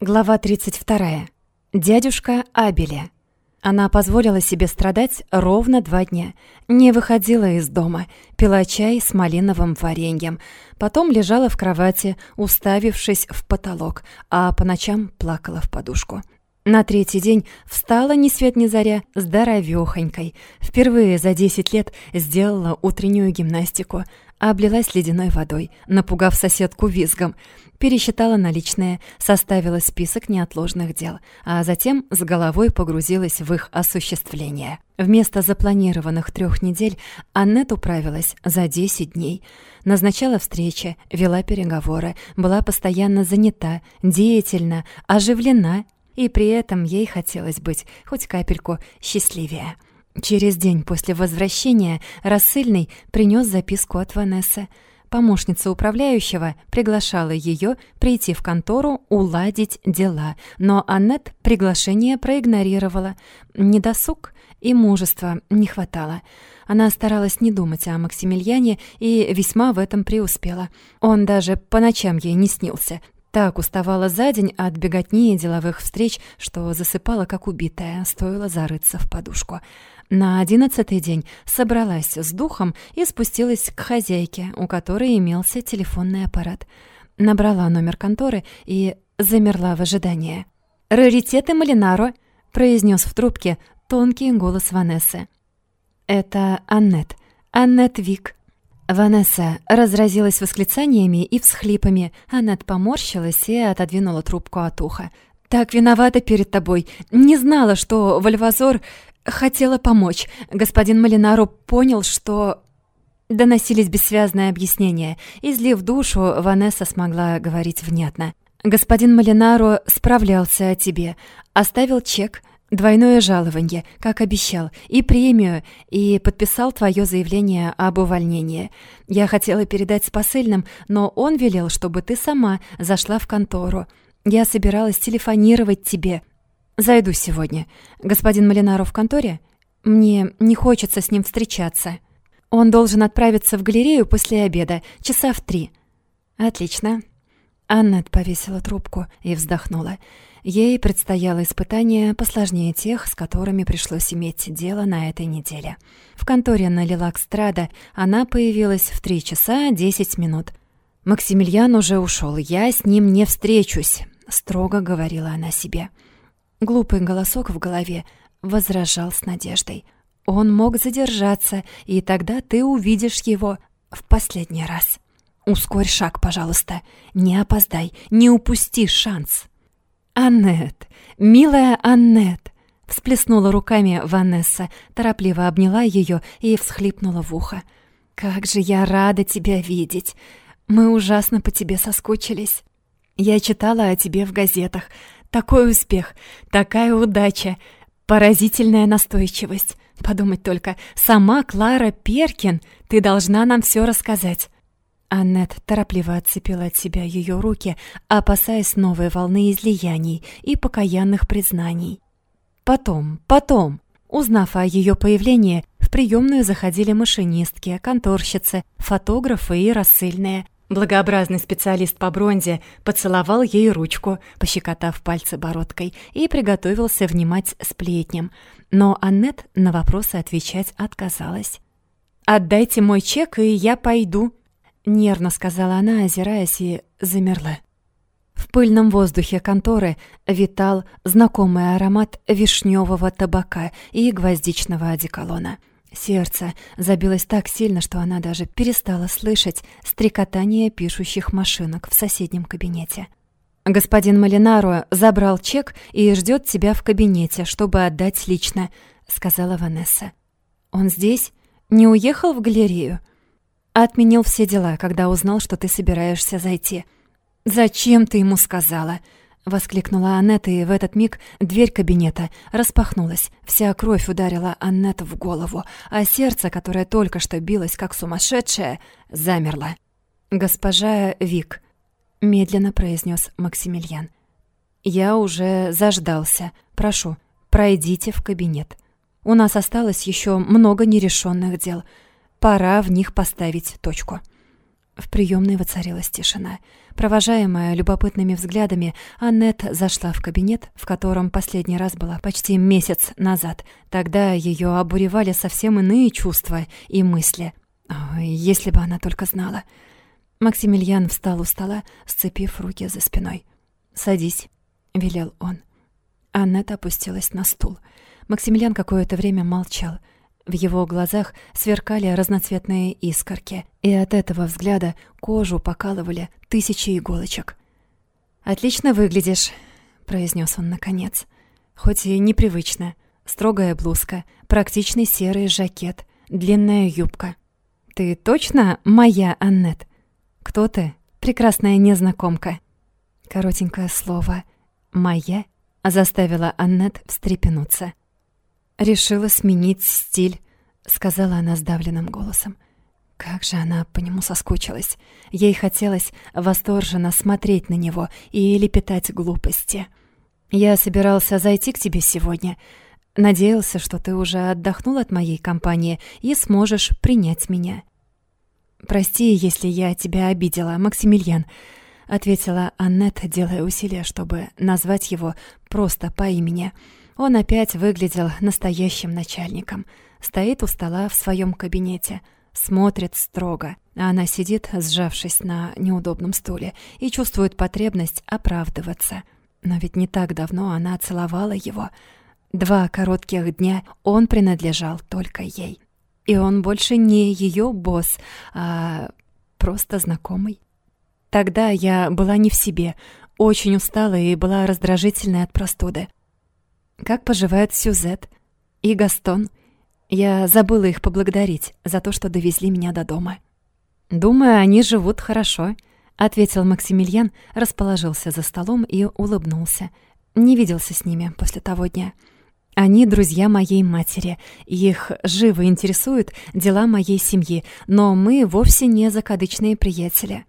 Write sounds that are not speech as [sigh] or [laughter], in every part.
Глава 32. Дядюшка Абеля. Она позволила себе страдать ровно два дня. Не выходила из дома, пила чай с малиновым вареньем. Потом лежала в кровати, уставившись в потолок, а по ночам плакала в подушку. На третий день встала ни свет ни заря, здоровёхонькой. Впервые за 10 лет сделала утреннюю гимнастику. Облилась ледяной водой, напугав соседку визгом пересчитала наличные, составила список неотложных дел, а затем с головой погрузилась в их осуществление. Вместо запланированных трех недель Аннет управилась за 10 дней. Назначала встречи, вела переговоры, была постоянно занята, деятельна, оживлена, и при этом ей хотелось быть хоть капельку счастливее. Через день после возвращения рассыльный принес записку от Ванессы. Помощница управляющего приглашала ее прийти в контору уладить дела, но Аннет приглашение проигнорировала. Недосуг и мужества не хватало. Она старалась не думать о Максимилиане и весьма в этом преуспела. Он даже по ночам ей не снился. Так уставала за день от беготни и деловых встреч, что засыпала как убитая, стоило зарыться в подушку. На одиннадцатый день собралась с духом и спустилась к хозяйке, у которой имелся телефонный аппарат. Набрала номер конторы и замерла в ожидании. «Раритеты Малинаро», — произнес в трубке тонкий голос Ванессы. «Это Аннет. Аннет Вик». Ванесса разразилась восклицаниями и всхлипами. Аннет поморщилась и отодвинула трубку от уха. «Так виновата перед тобой. Не знала, что Вальвазор хотела помочь. Господин Малинаро понял, что... Доносились бессвязные объяснения. Излив душу, Ванесса смогла говорить внятно. «Господин Малинаро справлялся о тебе. Оставил чек, двойное жалование, как обещал, и премию, и подписал твое заявление об увольнении. Я хотела передать с посыльным, но он велел, чтобы ты сама зашла в контору. Я собиралась телефонировать тебе, Зайду сегодня. Господин Малинаров в конторе? Мне не хочется с ним встречаться. Он должен отправиться в галерею после обеда, часа в три. Отлично. Аннет повесила трубку и вздохнула. Ей предстояло испытание посложнее тех, с которыми пришлось иметь дело на этой неделе. В конторе на Лилакстрада она появилась в три часа десять минут. «Максимилиан уже ушел, я с ним не встречусь», — строго говорила она себе. Глупый голосок в голове возражал с надеждой. Он мог задержаться, и тогда ты увидишь его в последний раз. Ускорь шаг, пожалуйста. Не опоздай, не упусти шанс. Аннет, милая Аннет, всплеснула руками Ванесса, торопливо обняла ее и всхлипнула в ухо. Как же я рада тебя видеть. Мы ужасно по тебе соскучились. Я читала о тебе в газетах. Такой успех, такая удача, поразительная настойчивость. Подумать только, сама Клара Перкин, ты должна нам все рассказать. Аннет торопливо отцепила от себя ее руки, опасаясь новой волны излияний и покаянных признаний. Потом, потом, узнав о ее появлении, в приемную заходили машинистки, конторщицы, фотографы и рассыльные – Благообразный специалист по бронзе поцеловал ей ручку, пощекотав пальцы бородкой, и приготовился внимать сплетням. Но Аннет на вопросы отвечать отказалась. «Отдайте мой чек, и я пойду», — нервно сказала она, озираясь, и замерла. В пыльном воздухе конторы витал знакомый аромат вишневого табака и гвоздичного одеколона. Сердце забилось так сильно, что она даже перестала слышать стрекотание пишущих машинок в соседнем кабинете. «Господин Малинаро забрал чек и ждет тебя в кабинете, чтобы отдать лично», — сказала Ванесса. «Он здесь? Не уехал в галерею?» «Отменил все дела, когда узнал, что ты собираешься зайти». «Зачем ты ему сказала?» Воскликнула Аннет, и в этот миг дверь кабинета распахнулась. Вся кровь ударила Аннет в голову, а сердце, которое только что билось как сумасшедшее, замерло. «Госпожа Вик», — медленно произнес Максимилиан. «Я уже заждался. Прошу, пройдите в кабинет. У нас осталось еще много нерешенных дел. Пора в них поставить точку». В приемной воцарилась тишина. Провожаемая любопытными взглядами, Аннет зашла в кабинет, в котором последний раз была почти месяц назад. Тогда ее обуревали совсем иные чувства и мысли. Ой, если бы она только знала. Максимилиан встал у стола, сцепив руки за спиной. «Садись», — велел он. Аннет опустилась на стул. Максимилиан какое-то время молчал. В его глазах сверкали разноцветные искорки, и от этого взгляда кожу покалывали тысячи иголочек. «Отлично выглядишь», — произнес он наконец. «Хоть и непривычно. Строгая блузка, практичный серый жакет, длинная юбка. Ты точно моя Аннет? Кто ты, прекрасная незнакомка?» Коротенькое слово «моя» заставила Аннет встрепенуться. «Решила сменить стиль», — сказала она сдавленным голосом. Как же она по нему соскучилась. Ей хотелось восторженно смотреть на него и лепетать глупости. «Я собирался зайти к тебе сегодня. Надеялся, что ты уже отдохнул от моей компании и сможешь принять меня». «Прости, если я тебя обидела, Максимилиан», — ответила Аннет, делая усилия, чтобы назвать его просто по имени — он опять выглядел настоящим начальником. Стоит у стола в своем кабинете, смотрит строго, а она сидит, сжавшись на неудобном стуле, и чувствует потребность оправдываться. Но ведь не так давно она целовала его. Два коротких дня он принадлежал только ей. И он больше не ее босс, а просто знакомый. Тогда я была не в себе, очень устала и была раздражительной от простуды. Как поживает Сюзет и Гастон? Я забыла их поблагодарить за то, что довезли меня до дома. Думаю, они живут хорошо, ответил Максимилиан, расположился за столом и улыбнулся. Не виделся с ними после того дня. Они друзья моей матери. Их живо интересуют дела моей семьи, но мы вовсе не закадычные приятели.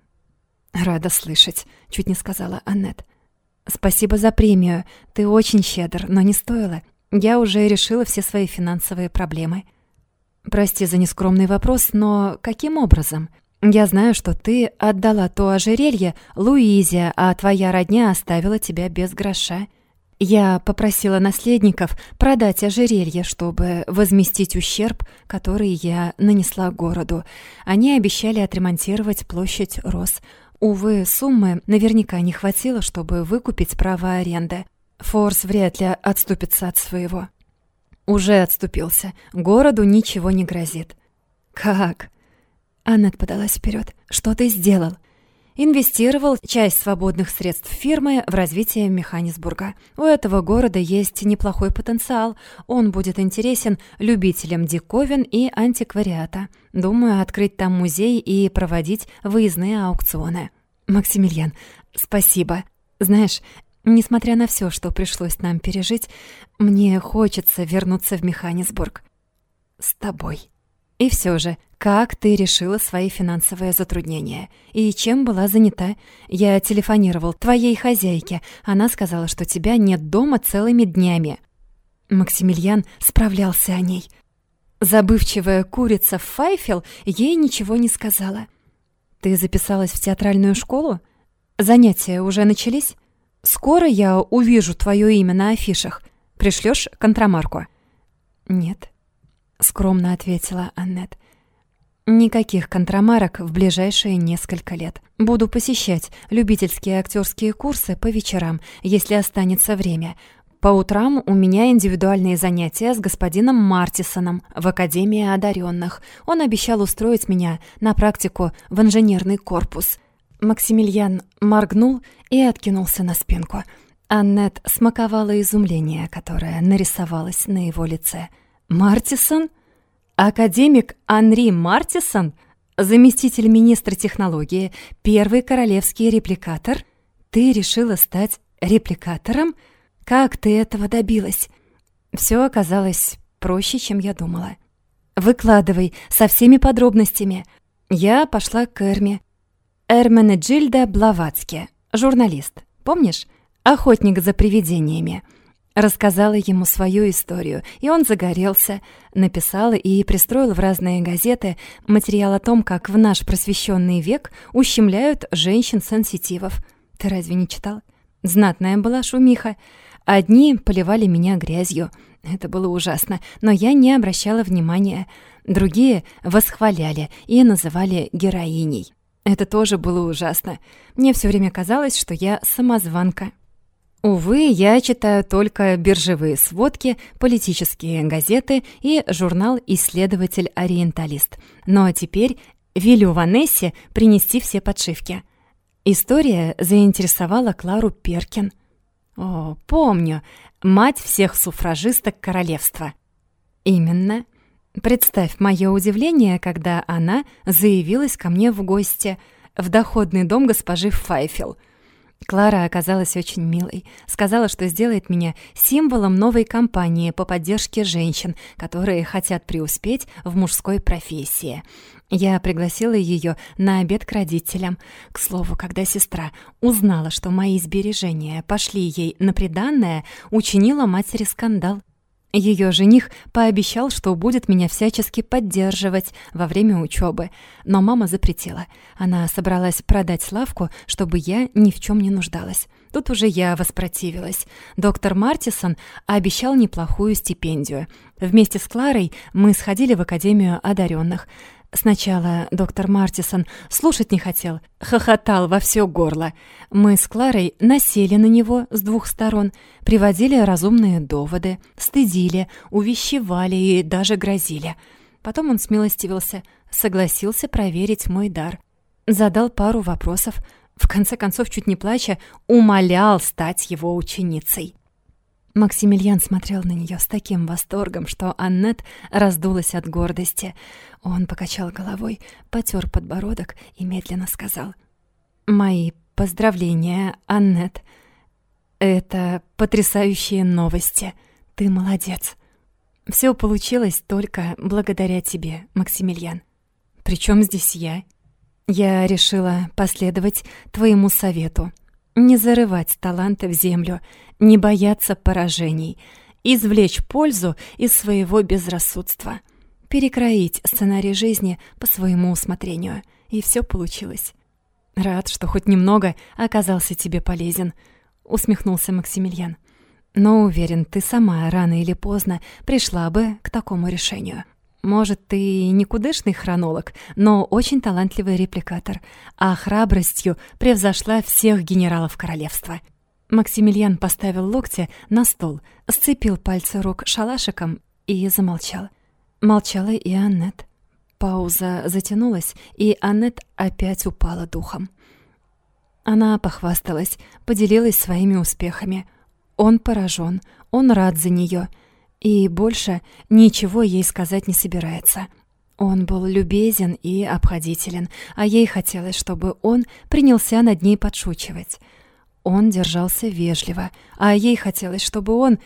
Рада слышать, чуть не сказала Аннет. «Спасибо за премию. Ты очень щедр, но не стоило. Я уже решила все свои финансовые проблемы». «Прости за нескромный вопрос, но каким образом? Я знаю, что ты отдала то ожерелье Луизе, а твоя родня оставила тебя без гроша. Я попросила наследников продать ожерелье, чтобы возместить ущерб, который я нанесла городу. Они обещали отремонтировать площадь Рос. Увы, суммы наверняка не хватило, чтобы выкупить право аренды. Форс вряд ли отступится от своего. Уже отступился. Городу ничего не грозит. Как? Аннет подалась вперед. Что ты сделал? Инвестировал часть свободных средств фирмы в развитие Механисбурга. У этого города есть неплохой потенциал. Он будет интересен любителям диковин и антиквариата. Думаю, открыть там музей и проводить выездные аукционы. Максимилиан, спасибо. Знаешь, несмотря на все, что пришлось нам пережить, мне хочется вернуться в Механисбург. С тобой. И все же, как ты решила свои финансовые затруднения? И чем была занята? Я телефонировал твоей хозяйке. Она сказала, что тебя нет дома целыми днями. Максимилиан справлялся о ней. Забывчивая курица Файфел ей ничего не сказала. Ты записалась в театральную школу? Занятия уже начались? Скоро я увижу твое имя на афишах. Пришлешь контрамарку? Нет, скромно ответила Аннет. Никаких контрамарок в ближайшие несколько лет. Буду посещать любительские актерские курсы по вечерам, если останется время. По утрам у меня индивидуальные занятия с господином Мартисоном в Академии одаренных. Он обещал устроить меня на практику в инженерный корпус. Максимилиан моргнул и откинулся на спинку. Аннет смаковала изумление, которое нарисовалось на его лице. «Мартисон?» Академик Анри Мартисон, заместитель министра технологии, первый королевский репликатор? Ты решила стать репликатором? Как ты этого добилась? Все оказалось проще, чем я думала. Выкладывай со всеми подробностями. Я пошла к Эрме. Эрмене Джильда Блаватски, журналист. Помнишь? Охотник за привидениями. Рассказала ему свою историю, и он загорелся. Написала и пристроил в разные газеты материал о том, как в наш просвещенный век ущемляют женщин-сенситивов. Ты разве не читал? Знатная была шумиха. Одни поливали меня грязью. Это было ужасно, но я не обращала внимания. Другие восхваляли и называли героиней. Это тоже было ужасно. Мне все время казалось, что я самозванка. Увы, я читаю только биржевые сводки, политические газеты и журнал «Исследователь-ориенталист». Но теперь велю Ванессе принести все подшивки. История заинтересовала Клару Перкин. О, помню, мать всех суфражисток королевства. Именно. Представь мое удивление, когда она заявилась ко мне в гости в доходный дом госпожи Файфел — Клара оказалась очень милой. Сказала, что сделает меня символом новой кампании по поддержке женщин, которые хотят преуспеть в мужской профессии. Я пригласила ее на обед к родителям. К слову, когда сестра узнала, что мои сбережения пошли ей на приданное, учинила матери скандал. Ее жених пообещал, что будет меня всячески поддерживать во время учебы, но мама запретила. Она собралась продать Славку, чтобы я ни в чем не нуждалась. Тут уже я воспротивилась. Доктор Мартисон обещал неплохую стипендию. Вместе с Кларой мы сходили в Академию одаренных. Сначала доктор Мартисон слушать не хотел, хохотал во все горло. Мы с Кларой насели на него с двух сторон, приводили разумные доводы, стыдили, увещевали и даже грозили. Потом он смилостивился, согласился проверить мой дар. Задал пару вопросов, в конце концов, чуть не плача, умолял стать его ученицей. Максимилиан смотрел на нее с таким восторгом, что Аннет раздулась от гордости. Он покачал головой, потер подбородок и медленно сказал. «Мои поздравления, Аннет. Это потрясающие новости. Ты молодец. Все получилось только благодаря тебе, Максимилиан. Причем здесь я? Я решила последовать твоему совету. Не зарывать таланты в землю, не бояться поражений, извлечь пользу из своего безрассудства, перекроить сценарий жизни по своему усмотрению. И все получилось. Рад, что хоть немного оказался тебе полезен, усмехнулся Максимилиан. Но уверен, ты сама рано или поздно пришла бы к такому решению. Может, ты никудышный хронолог, но очень талантливый репликатор, а храбростью превзошла всех генералов королевства. Максимилиан поставил локти на стол, сцепил пальцы рук шалашиком и замолчал. Молчала и Аннет. Пауза затянулась, и Аннет опять упала духом. Она похвасталась, поделилась своими успехами. Он поражен, он рад за нее, и больше ничего ей сказать не собирается. Он был любезен и обходителен, а ей хотелось, чтобы он принялся над ней подшучивать — он держался вежливо, а ей хотелось, чтобы он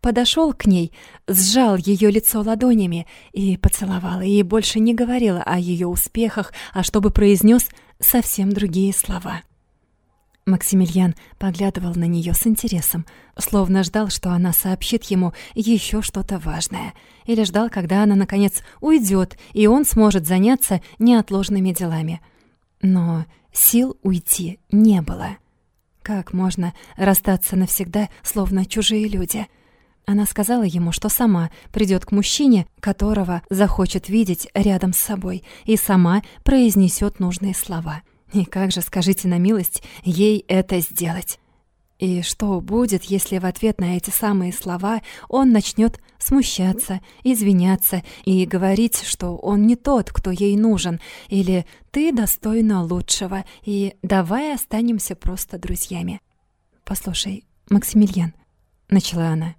подошел к ней, сжал ее лицо ладонями и поцеловал, и больше не говорил о ее успехах, а чтобы произнес совсем другие слова. Максимилиан поглядывал на нее с интересом, словно ждал, что она сообщит ему еще что-то важное, или ждал, когда она, наконец, уйдет, и он сможет заняться неотложными делами. Но сил уйти не было. Как можно расстаться навсегда, словно чужие люди? Она сказала ему, что сама придет к мужчине, которого захочет видеть рядом с собой, и сама произнесет нужные слова. И как же, скажите на милость, ей это сделать? И что будет, если в ответ на эти самые слова он начнет смущаться, извиняться и говорить, что он не тот, кто ей нужен, или «ты достойна лучшего» и «давай останемся просто друзьями». «Послушай, Максимилиан», — начала она.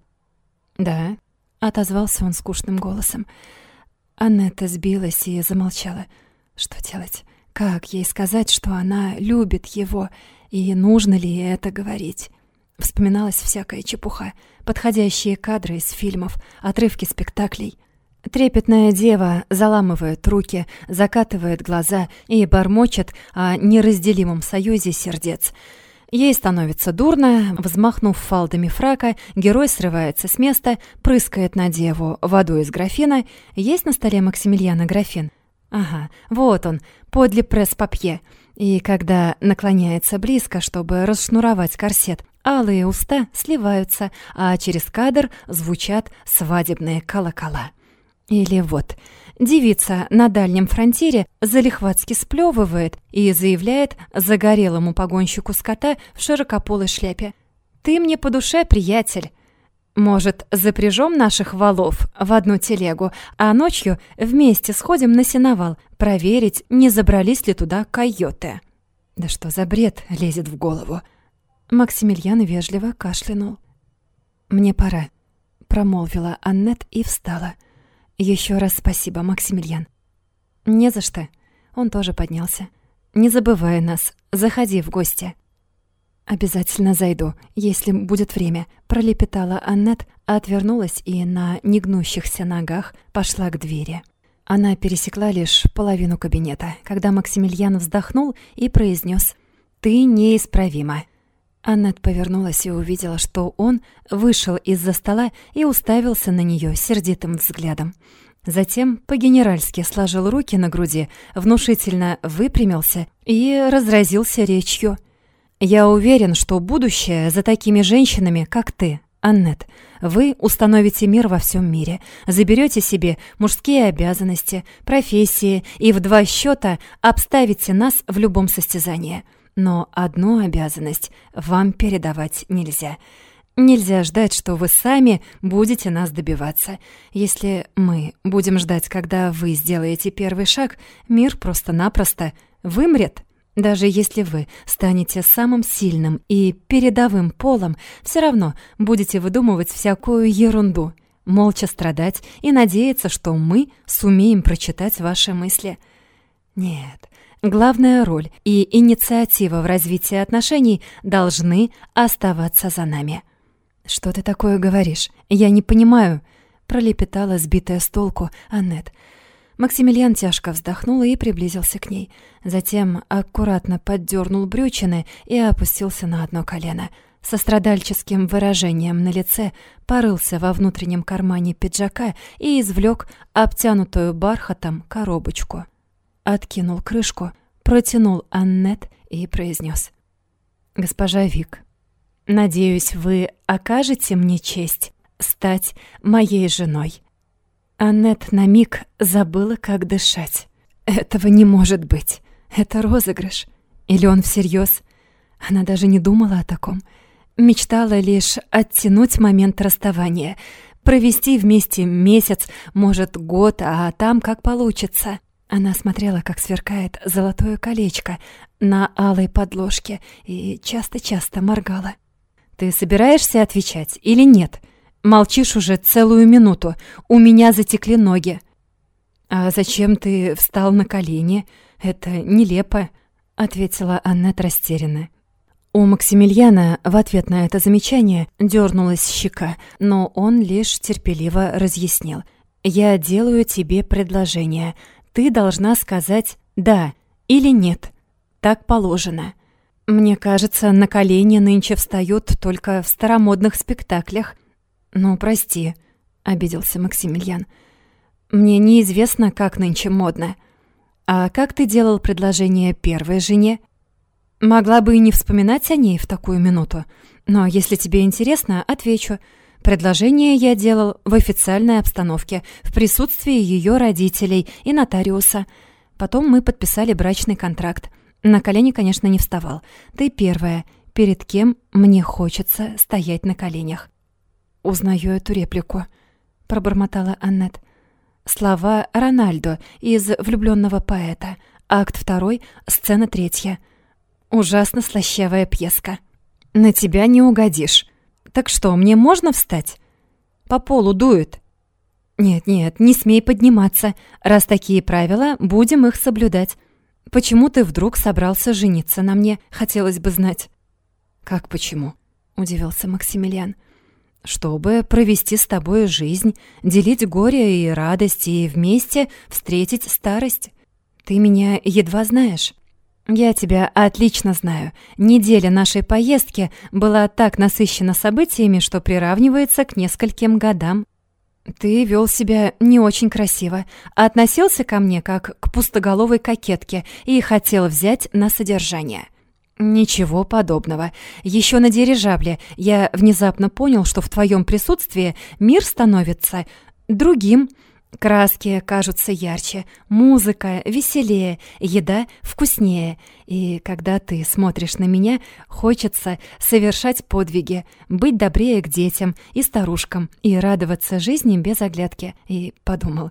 «Да», — отозвался он скучным голосом. Аннетта сбилась и замолчала. Что делать? Как ей сказать, что она любит его, и нужно ли это говорить? Вспоминалась всякая чепуха, подходящие кадры из фильмов, отрывки спектаклей. Трепетная дева заламывает руки, закатывает глаза и бормочет о неразделимом союзе сердец. Ей становится дурно, взмахнув фалдами фрака, герой срывается с места, прыскает на деву водой из графина. Есть на столе Максимилиана графин? Ага, вот он, подле пресс-папье. И когда наклоняется близко, чтобы расшнуровать корсет, алые уста сливаются, а через кадр звучат свадебные колокола. Или вот, девица на дальнем фронтире залихватски сплёвывает и заявляет загорелому погонщику скота в широкополой шляпе. «Ты мне по душе, приятель. Может, запряжем наших валов в одну телегу, а ночью вместе сходим на сеновал, проверить, не забрались ли туда койоты?» Да что за бред лезет в голову? Максимилиан вежливо кашлянул. «Мне пора», — промолвила Аннет и встала. Еще раз спасибо, Максимилиан». «Не за что». Он тоже поднялся. «Не забывай нас. Заходи в гости». «Обязательно зайду, если будет время», — пролепетала Аннет, отвернулась и на негнущихся ногах пошла к двери. Она пересекла лишь половину кабинета, когда Максимилиан вздохнул и произнес «Ты неисправима». Аннет повернулась и увидела, что он вышел из-за стола и уставился на нее сердитым взглядом. Затем по-генеральски сложил руки на груди, внушительно выпрямился и разразился речью. «Я уверен, что будущее за такими женщинами, как ты, Аннет. Вы установите мир во всем мире, заберете себе мужские обязанности, профессии и в два счета обставите нас в любом состязании». Но одну обязанность вам передавать нельзя. Нельзя ждать, что вы сами будете нас добиваться. Если мы будем ждать, когда вы сделаете первый шаг, мир просто-напросто вымрет. Даже если вы станете самым сильным и передовым полом, все равно будете выдумывать всякую ерунду, молча страдать и надеяться, что мы сумеем прочитать ваши мысли. Нет, Главная роль и инициатива в развитии отношений должны оставаться за нами. «Что ты такое говоришь? Я не понимаю», — пролепетала сбитая с толку Аннет. Максимилиан тяжко вздохнул и приблизился к ней. Затем аккуратно поддернул брючины и опустился на одно колено. Со страдальческим выражением на лице порылся во внутреннем кармане пиджака и извлек обтянутую бархатом коробочку откинул крышку, протянул Аннет и произнес: «Госпожа Вик, надеюсь, вы окажете мне честь стать моей женой». Аннет на миг забыла, как дышать. Этого не может быть. Это розыгрыш. Или он всерьез? Она даже не думала о таком. Мечтала лишь оттянуть момент расставания, провести вместе месяц, может, год, а там как получится. Она смотрела, как сверкает золотое колечко на алой подложке и часто-часто моргала. «Ты собираешься отвечать или нет? Молчишь уже целую минуту. У меня затекли ноги». «А зачем ты встал на колени? Это нелепо», — ответила Аннет растерянно. У Максимилиана в ответ на это замечание дернулась щека, но он лишь терпеливо разъяснил. «Я делаю тебе предложение ты должна сказать «да» или «нет». Так положено. Мне кажется, на колени нынче встают только в старомодных спектаклях. Ну, прости, обиделся Максимилиан. Мне неизвестно, как нынче модно. А как ты делал предложение первой жене? Могла бы и не вспоминать о ней в такую минуту. Но если тебе интересно, отвечу. Предложение я делал в официальной обстановке, в присутствии ее родителей и нотариуса. Потом мы подписали брачный контракт. На колени, конечно, не вставал. Ты первая, перед кем мне хочется стоять на коленях. Узнаю эту реплику, пробормотала Аннет. Слова Рональдо из «Влюбленного поэта». Акт второй, сцена третья. Ужасно слащавая пьеска. «На тебя не угодишь», так что, мне можно встать? По полу дует. Нет-нет, не смей подниматься. Раз такие правила, будем их соблюдать. Почему ты вдруг собрался жениться на мне, хотелось бы знать. Как почему? Удивился Максимилиан. Чтобы провести с тобой жизнь, делить горе и радость и вместе встретить старость. Ты меня едва знаешь. Я тебя отлично знаю. Неделя нашей поездки была так насыщена событиями, что приравнивается к нескольким годам. Ты вел себя не очень красиво, относился ко мне как к пустоголовой кокетке и хотел взять на содержание. Ничего подобного. Еще на дирижабле я внезапно понял, что в твоем присутствии мир становится другим, Краски кажутся ярче, музыка веселее, еда вкуснее. И когда ты смотришь на меня, хочется совершать подвиги, быть добрее к детям и старушкам и радоваться жизни без оглядки. И подумал,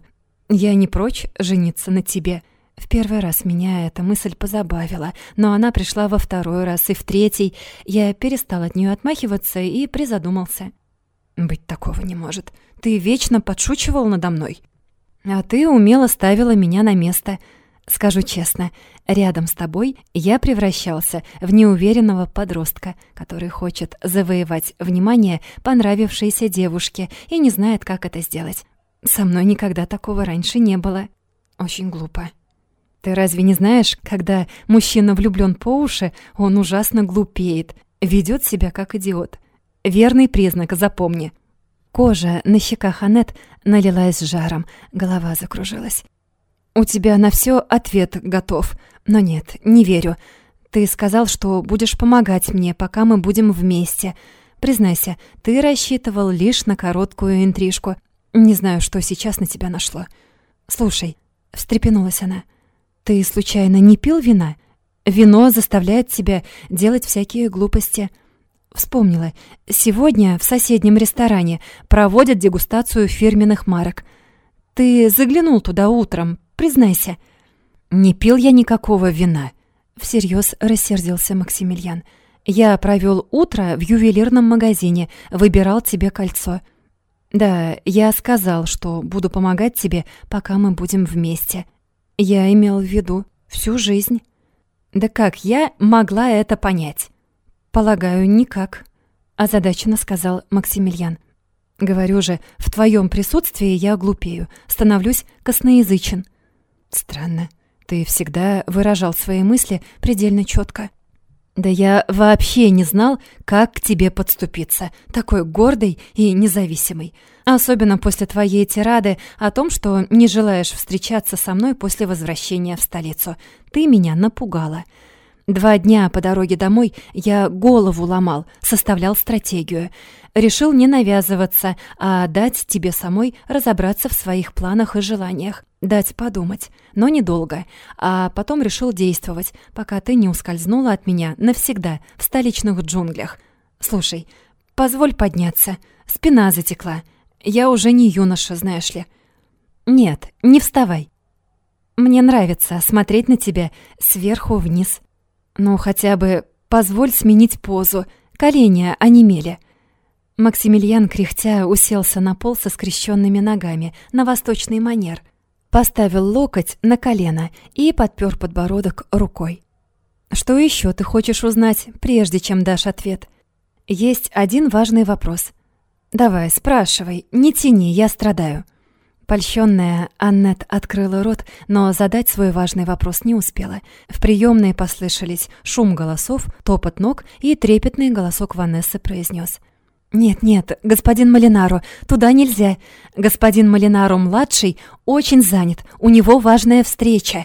я не прочь жениться на тебе. В первый раз меня эта мысль позабавила, но она пришла во второй раз и в третий. Я перестал от нее отмахиваться и призадумался. «Быть такого не может. Ты вечно подшучивал надо мной». А ты умело ставила меня на место. Скажу честно, рядом с тобой я превращался в неуверенного подростка, который хочет завоевать внимание понравившейся девушки и не знает, как это сделать. Со мной никогда такого раньше не было. Очень глупо. Ты разве не знаешь, когда мужчина влюблён по уши, он ужасно глупеет, ведёт себя как идиот? Верный признак, запомни. Кожа на щеках Анет налилась жаром, голова закружилась. «У тебя на все ответ готов. Но нет, не верю. Ты сказал, что будешь помогать мне, пока мы будем вместе. Признайся, ты рассчитывал лишь на короткую интрижку. Не знаю, что сейчас на тебя нашло. Слушай, встрепенулась она. Ты случайно не пил вина? Вино заставляет тебя делать всякие глупости. Вспомнила. Сегодня в соседнем ресторане проводят дегустацию фирменных марок. Ты заглянул туда утром, признайся. Не пил я никакого вина. Всерьез рассердился Максимилиан. Я провел утро в ювелирном магазине, выбирал тебе кольцо. Да, я сказал, что буду помогать тебе, пока мы будем вместе. Я имел в виду всю жизнь. Да как я могла это понять? «Полагаю, никак», — озадаченно сказал Максимилиан. «Говорю же, в твоем присутствии я глупею, становлюсь косноязычен». «Странно, ты всегда выражал свои мысли предельно четко. «Да я вообще не знал, как к тебе подступиться, такой гордый и независимый. Особенно после твоей тирады о том, что не желаешь встречаться со мной после возвращения в столицу. Ты меня напугала». Два дня по дороге домой я голову ломал, составлял стратегию. Решил не навязываться, а дать тебе самой разобраться в своих планах и желаниях. Дать подумать, но недолго. А потом решил действовать, пока ты не ускользнула от меня навсегда в столичных джунглях. Слушай, позволь подняться. Спина затекла. Я уже не юноша, знаешь ли. Нет, не вставай. Мне нравится смотреть на тебя сверху вниз. «Ну, хотя бы позволь сменить позу. Колени онемели». Максимилиан, кряхтя, уселся на пол со скрещенными ногами, на восточный манер. Поставил локоть на колено и подпер подбородок рукой. «Что еще ты хочешь узнать, прежде чем дашь ответ?» «Есть один важный вопрос. Давай, спрашивай, не тяни, я страдаю». Польщенная Аннет открыла рот, но задать свой важный вопрос не успела. В приемной послышались шум голосов, топот ног и трепетный голосок Ванессы произнес: «Нет-нет, господин Малинару, туда нельзя. Господин Малинару-младший очень занят, у него важная встреча».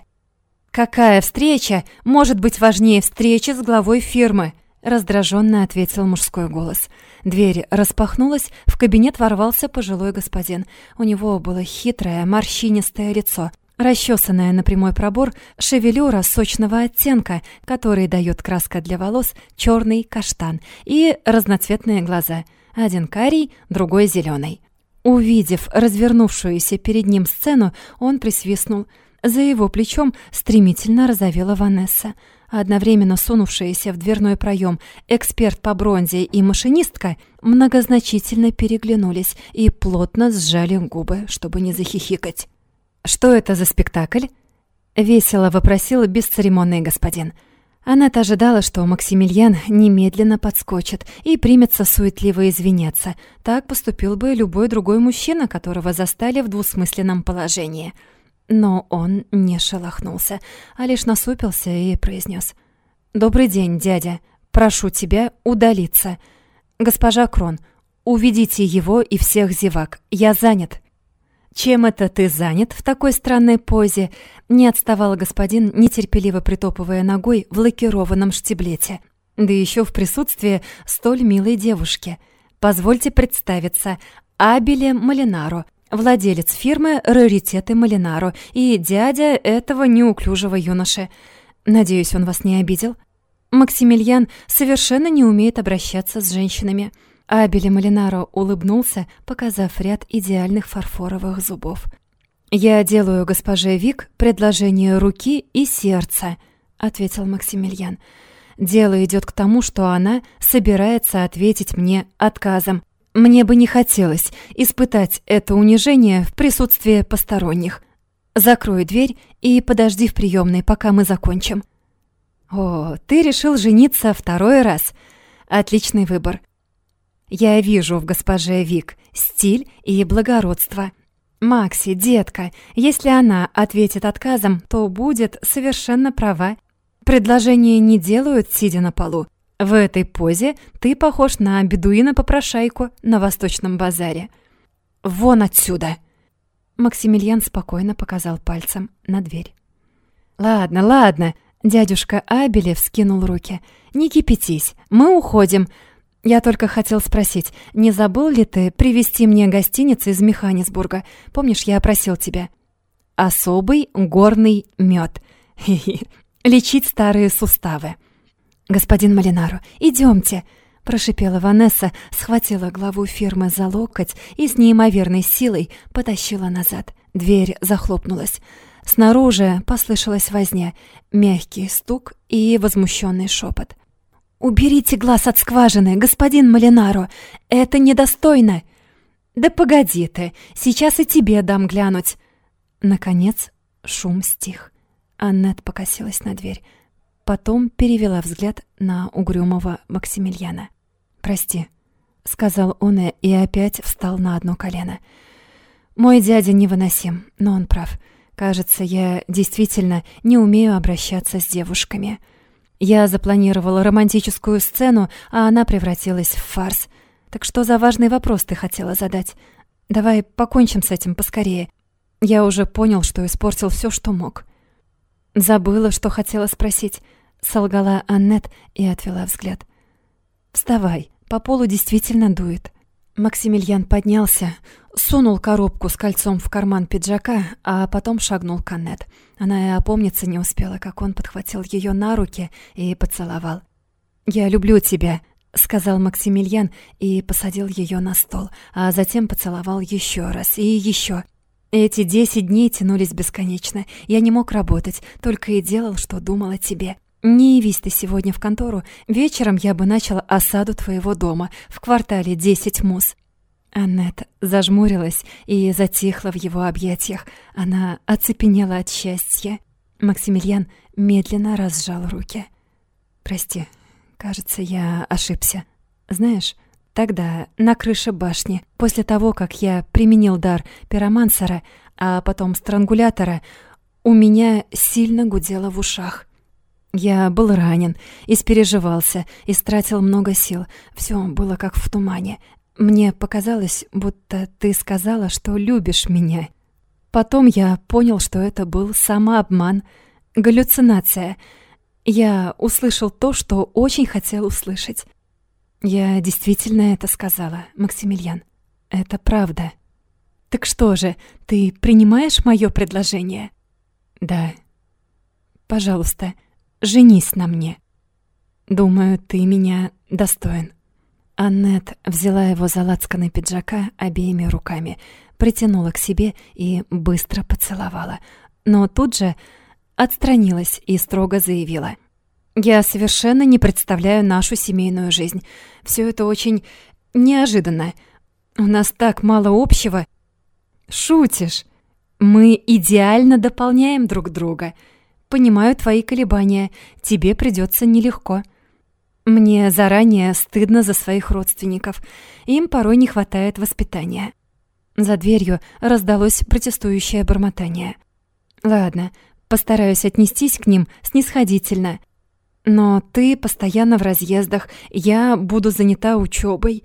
«Какая встреча может быть важнее встречи с главой фирмы?» Раздраженно ответил мужской голос. Дверь распахнулась, в кабинет ворвался пожилой господин. У него было хитрое, морщинистое лицо, расчесанная на прямой пробор шевелюра сочного оттенка, который дает краска для волос черный каштан, и разноцветные глаза. Один карий, другой зеленый. Увидев развернувшуюся перед ним сцену, он присвистнул. За его плечом стремительно разовела Ванесса. Одновременно сунувшиеся в дверной проем эксперт по бронзе и машинистка многозначительно переглянулись и плотно сжали губы, чтобы не захихикать. «Что это за спектакль?» — весело вопросил бесцеремонный господин. Она-то ожидала, что Максимилиан немедленно подскочит и примется суетливо извиняться. Так поступил бы любой другой мужчина, которого застали в двусмысленном положении — Но он не шелохнулся, а лишь насупился и произнес: «Добрый день, дядя. Прошу тебя удалиться. Госпожа Крон, уведите его и всех зевак. Я занят». «Чем это ты занят в такой странной позе?» Не отставал господин, нетерпеливо притопывая ногой в лакированном штиблете. Да еще в присутствии столь милой девушки. «Позвольте представиться. Абеле Малинаро, владелец фирмы «Раритеты Малинаро» и дядя этого неуклюжего юноши. Надеюсь, он вас не обидел?» Максимилиан совершенно не умеет обращаться с женщинами. Абеле Малинаро улыбнулся, показав ряд идеальных фарфоровых зубов. «Я делаю госпоже Вик предложение руки и сердца», — ответил Максимилиан. «Дело идет к тому, что она собирается ответить мне отказом. Мне бы не хотелось испытать это унижение в присутствии посторонних. Закрой дверь и подожди в приемной, пока мы закончим». «О, ты решил жениться второй раз. Отличный выбор. Я вижу в госпоже Вик стиль и благородство. Макси, детка, если она ответит отказом, то будет совершенно права. Предложения не делают, сидя на полу. В этой позе ты похож на бедуина-попрошайку на восточном базаре. Вон отсюда!» Максимилиан спокойно показал пальцем на дверь. «Ладно, ладно», — дядюшка Абелев скинул руки. «Не кипятись, мы уходим. «Я только хотел спросить, не забыл ли ты привезти мне гостиницу из Механисбурга? Помнишь, я просил тебя?» «Особый горный мед. [laughs] Лечить старые суставы». «Господин Малинару, идемте!» — прошипела Ванесса, схватила главу фирмы за локоть и с неимоверной силой потащила назад. Дверь захлопнулась. Снаружи послышалась возня, мягкий стук и возмущенный шепот. «Уберите глаз от скважины, господин Малинаро! Это недостойно!» «Да погоди ты, сейчас и тебе дам глянуть!» Наконец шум стих. Аннет покосилась на дверь. Потом перевела взгляд на угрюмого Максимилиана. «Прости», — сказал он и опять встал на одно колено. «Мой дядя невыносим, но он прав. Кажется, я действительно не умею обращаться с девушками». Я запланировала романтическую сцену, а она превратилась в фарс. Так что за важный вопрос ты хотела задать? Давай покончим с этим поскорее. Я уже понял, что испортил все, что мог. Забыла, что хотела спросить. Солгала Аннет и отвела взгляд. «Вставай, по полу действительно дует». Максимилиан поднялся, сунул коробку с кольцом в карман пиджака, а потом шагнул к Аннет. Она и опомниться не успела, как он подхватил ее на руки и поцеловал. «Я люблю тебя», — сказал Максимилиан и посадил ее на стол, а затем поцеловал еще раз и еще. Эти десять дней тянулись бесконечно. Я не мог работать, только и делал, что думал о тебе. Не явись ты сегодня в контору, вечером я бы начала осаду твоего дома в квартале 10 мус. Аннет зажмурилась и затихла в его объятиях. Она оцепенела от счастья. Максимилиан медленно разжал руки. «Прости, кажется, я ошибся. Знаешь, тогда на крыше башни, после того, как я применил дар пиромансера, а потом странгулятора, у меня сильно гудело в ушах». Я был ранен, испереживался, истратил много сил. Все было как в тумане. Мне показалось, будто ты сказала, что любишь меня. Потом я понял, что это был самообман, галлюцинация. Я услышал то, что очень хотел услышать. Я действительно это сказала, Максимилиан. Это правда. Так что же, ты принимаешь мое предложение? Да. Пожалуйста, женись на мне. Думаю, ты меня достоин». Аннет взяла его за лацканы пиджака обеими руками, притянула к себе и быстро поцеловала. Но тут же отстранилась и строго заявила. «Я совершенно не представляю нашу семейную жизнь. Все это очень неожиданно. У нас так мало общего». «Шутишь? Мы идеально дополняем друг друга», Понимаю твои колебания. Тебе придется нелегко. Мне заранее стыдно за своих родственников. Им порой не хватает воспитания. За дверью раздалось протестующее бормотание. Ладно, постараюсь отнестись к ним снисходительно. Но ты постоянно в разъездах, я буду занята учебой.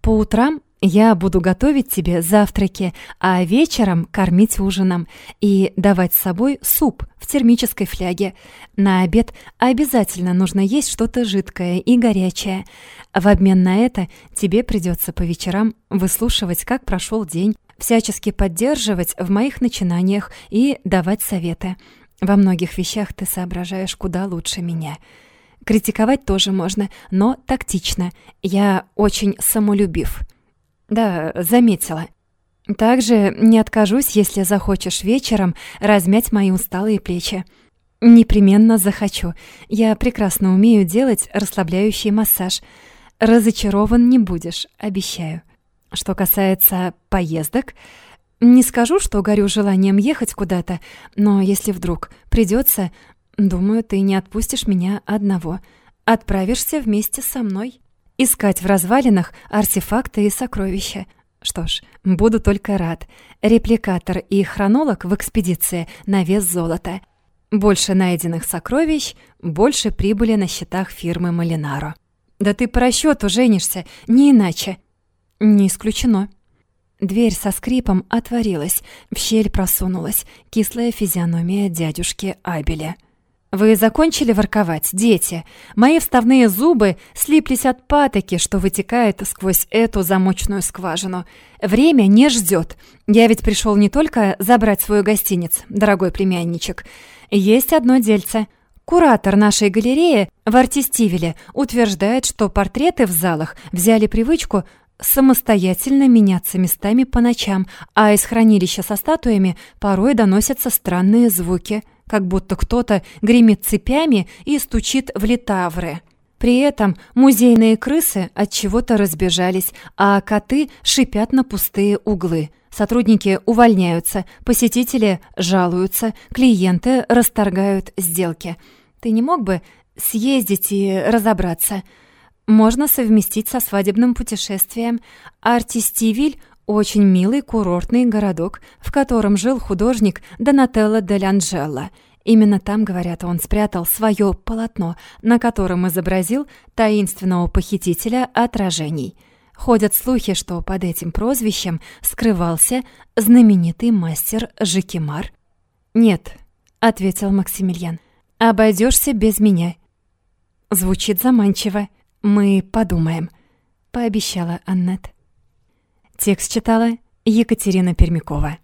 По утрам я буду готовить тебе завтраки, а вечером кормить ужином и давать с собой суп в термической фляге. На обед обязательно нужно есть что-то жидкое и горячее. В обмен на это тебе придется по вечерам выслушивать, как прошел день, всячески поддерживать в моих начинаниях и давать советы. Во многих вещах ты соображаешь куда лучше меня. Критиковать тоже можно, но тактично. Я очень самолюбив. Да, заметила. Также не откажусь, если захочешь вечером размять мои усталые плечи. Непременно захочу. Я прекрасно умею делать расслабляющий массаж. Разочарован не будешь, обещаю. Что касается поездок, не скажу, что горю желанием ехать куда-то, но если вдруг придется, думаю, ты не отпустишь меня одного. Отправишься вместе со мной искать в развалинах артефакты и сокровища. Что ж, буду только рад. Репликатор и хронолог в экспедиции на вес золота. Больше найденных сокровищ, больше прибыли на счетах фирмы Малинаро. Да ты по расчету женишься, не иначе. Не исключено. Дверь со скрипом отворилась, в щель просунулась кислая физиономия дядюшки Абеля. «Вы закончили ворковать, дети? Мои вставные зубы слиплись от патоки, что вытекает сквозь эту замочную скважину. Время не ждет. Я ведь пришел не только забрать свой гостиниц, дорогой племянничек. Есть одно дельце. Куратор нашей галереи в Артистивеле утверждает, что портреты в залах взяли привычку самостоятельно меняться местами по ночам, а из хранилища со статуями порой доносятся странные звуки – как будто кто-то гремит цепями и стучит в литавры. При этом музейные крысы от чего-то разбежались, а коты шипят на пустые углы. Сотрудники увольняются, посетители жалуются, клиенты расторгают сделки. Ты не мог бы съездить и разобраться? Можно совместить со свадебным путешествием. Артистивиль очень милый курортный городок, в котором жил художник Донателло де Ланджелло. Именно там, говорят, он спрятал свое полотно, на котором изобразил таинственного похитителя отражений. Ходят слухи, что под этим прозвищем скрывался знаменитый мастер Жикимар. «Нет», — ответил Максимилиан, — «обойдешься без меня». Звучит заманчиво. Мы подумаем, — пообещала Аннет. Текст читала Екатерина Пермякова.